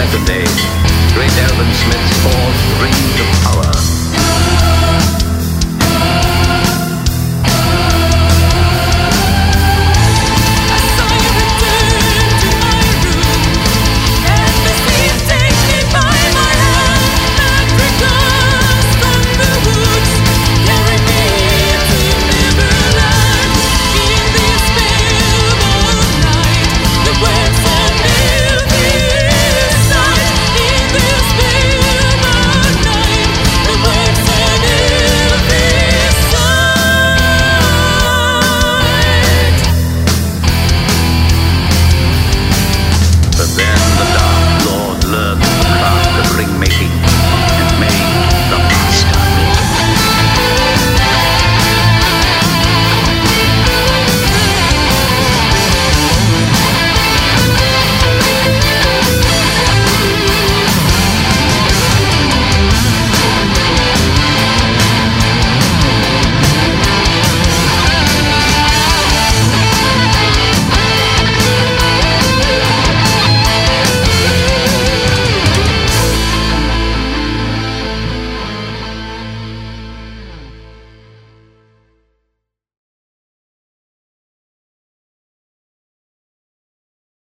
Saturday, great Elvin Smith's fourth ring to power. making